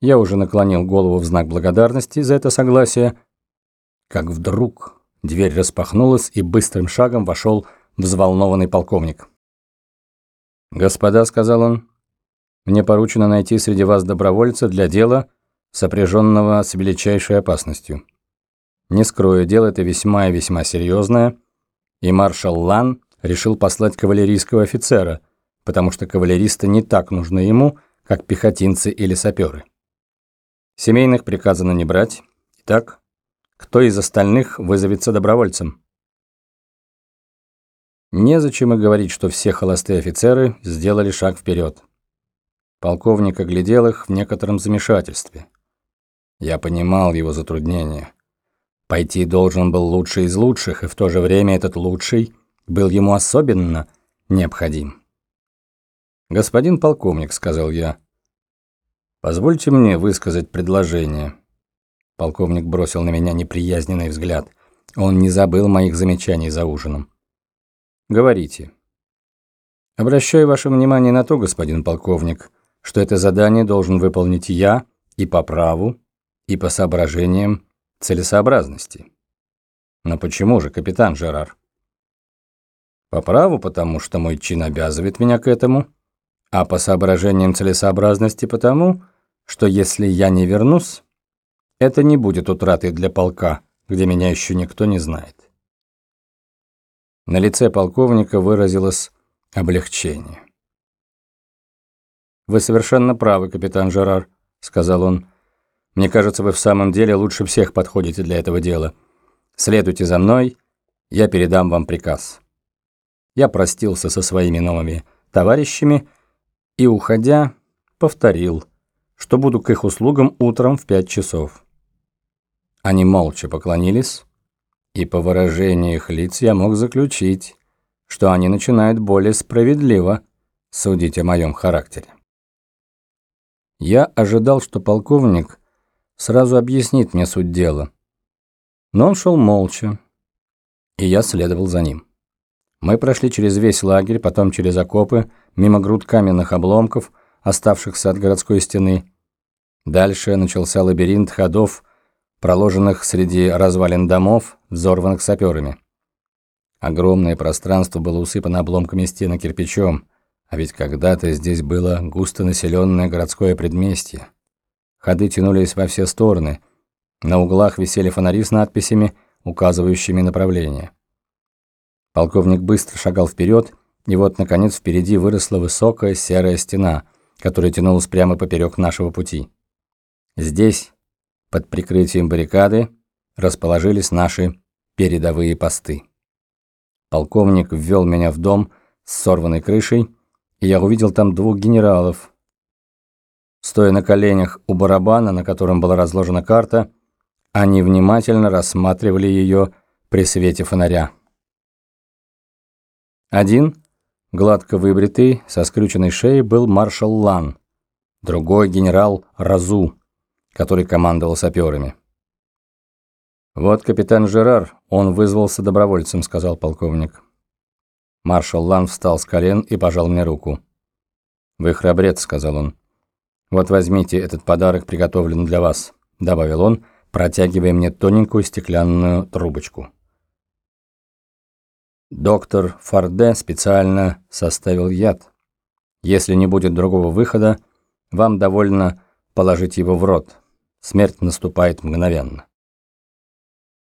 Я уже наклонил голову в знак благодарности за это согласие, как вдруг дверь распахнулась и быстрым шагом вошел взволнованный полковник. «Господа», — сказал он, — «мне поручено найти среди вас добровольца для дела, сопряженного с величайшей опасностью. Не скрою, дело это весьма и весьма серьезное, и маршал Лан решил послать кавалерийского офицера, потому что кавалеристы не так нужны ему, как пехотинцы или саперы. Семейных приказано не брать. Итак, кто из остальных вызовется добровольцем? Незачем и говорить, что все холостые офицеры сделали шаг вперед. Полковник оглядел их в некотором замешательстве. Я понимал его затруднения. Пойти должен был лучший из лучших, и в то же время этот лучший был ему особенно необходим. «Господин полковник», — сказал я, — «позвольте мне высказать предложение». Полковник бросил на меня неприязненный взгляд. Он не забыл моих замечаний за ужином. Говорите. Обращаю ваше внимание на то, господин полковник, что это задание должен выполнить я и по праву, и по соображениям целесообразности. Но почему же, капитан Жерар? По праву, потому что мой чин обязывает меня к этому, а по соображениям целесообразности потому, что если я не вернусь, это не будет утратой для полка, где меня еще никто не знает. На лице полковника выразилось облегчение. «Вы совершенно правы, капитан Жерар», — сказал он. «Мне кажется, вы в самом деле лучше всех подходите для этого дела. Следуйте за мной, я передам вам приказ». Я простился со своими новыми товарищами и, уходя, повторил, что буду к их услугам утром в пять часов. Они молча поклонились, и по выражению их лиц я мог заключить, что они начинают более справедливо судить о моем характере. Я ожидал, что полковник сразу объяснит мне суть дела, но он шел молча, и я следовал за ним. Мы прошли через весь лагерь, потом через окопы, мимо груд каменных обломков, оставшихся от городской стены. Дальше начался лабиринт ходов, проложенных среди развалин домов, взорванных саперами. Огромное пространство было усыпано обломками стены кирпичом, а ведь когда-то здесь было густонаселенное городское предместье. Ходы тянулись во все стороны, на углах висели фонари с надписями, указывающими направление. Полковник быстро шагал вперед, и вот, наконец, впереди выросла высокая серая стена, которая тянулась прямо поперек нашего пути. Здесь, под прикрытием баррикады расположились наши передовые посты. Полковник ввел меня в дом с сорванной крышей, и я увидел там двух генералов. Стоя на коленях у барабана, на котором была разложена карта, они внимательно рассматривали ее при свете фонаря. Один, гладко выбритый, со скрюченной шеей, был маршал Лан, другой генерал Разу, который командовал саперами. «Вот капитан Жерар, он вызвался добровольцем», — сказал полковник. Маршал Лан встал с колен и пожал мне руку. «Вы храбрец», — сказал он. «Вот возьмите, этот подарок приготовлен для вас», — добавил он, протягивая мне тоненькую стеклянную трубочку. Доктор Фарде специально составил яд. Если не будет другого выхода, вам довольно положить его в рот. Смерть наступает мгновенно.